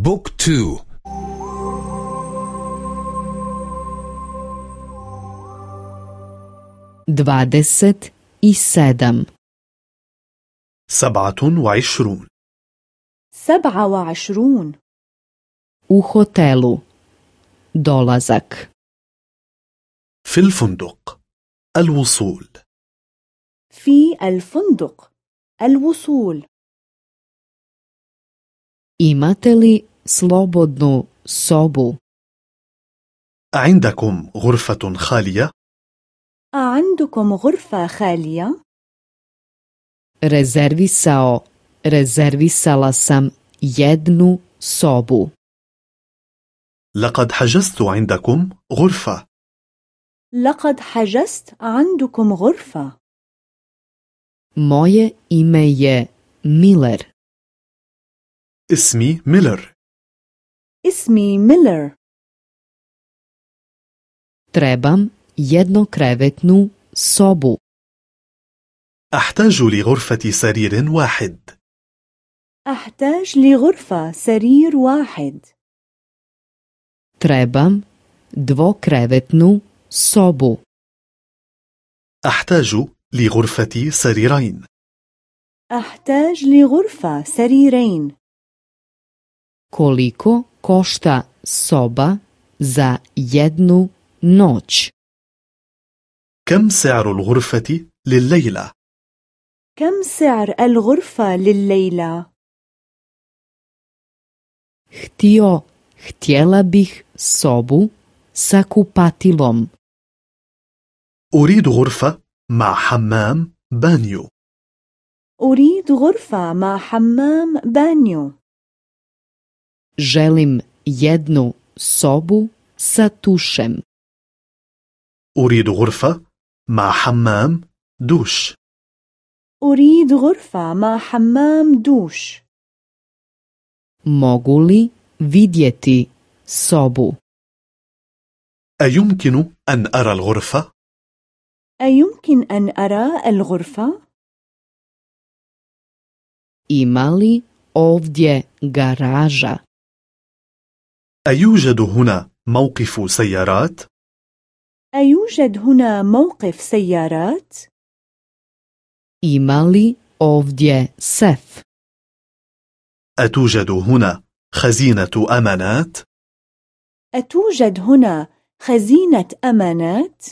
بوك تو i sedam. سبعة وعشرون سبعة وعشرون u hotelu. Dolazak. في الفندق الوصول في الفندق الوصول imate li slobodnu sobu عندكم غرفة خالية؟ أعندكم غرفة خالية؟ rezervisao rezervisala sam jednu sobu لقد حجزت عندكم غرفة لقد حجزت عندكم غرفة moje ime je Miller اسمي ميلر. اسمي ميلر. Trebam jednokrevetnu sobu. أحتاج لغرفة سرير واحد. أحتاج لغرفة سرير واحد. Trebam dvokrevetnu sobu. أحتاج لغرفة سريرين. أحتاج لغرفة سريرين. Koliko košta soba za jednu noć كم سعر الغرفة لليلة؟ كم سعر الغرفة لليلة؟ htio htjela bih sobu sa kupatilom أريد غرفة مع حمام بانيو أريد غرفة مع حمام بانيو želim jednu sobu sa tušem. أريد غرفة مع حمام دوش. أريد غرفة مع حمام دوش. Mogu li vidjeti sobu? أيمكن أن أرى الغرفة؟ أيمكن أن أرى الغرفة؟ ima li ovdje garaža? أيوجد هنا موقف سيارات؟ أيوجد هنا موقف سيارات؟ ima li ovdje sef أتوجد هنا خزينة أمانات؟ أتوجد هنا خزينة أمانات؟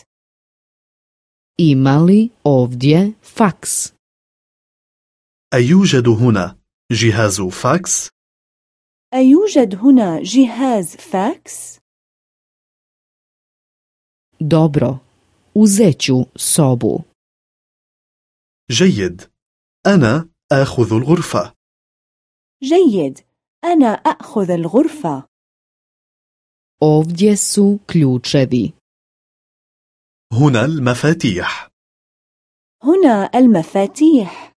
ima li ovdje faks أيوجد هنا جهاز فاكس؟ أيوجد هنا جهاز فاكس؟ dobro. Uzet ću sobu. جيد. أنا آخذ الغرفة. جيد. أنا أخذ الغرفة. Ovdje su ključevi. هنا المفاتيح. هنا المفاتيح.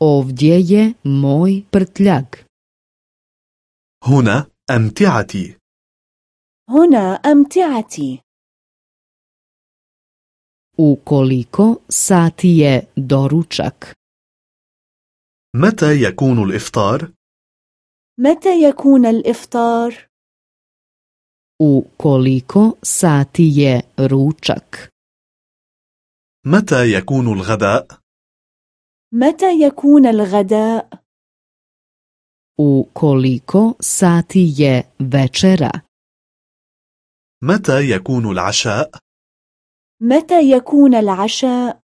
Ovdje je moj prtljag. هنا أمتعتي هنا أمتعتي u koliko sati je doručak متى يكون الإفطار؟ متى يكون الإفطار؟ u koliko sati je ručak متى يكون الغداء؟ متى يكون الغداء؟ U koliko sati je večera متى يكون العشاء؟ متى يكون العشاء؟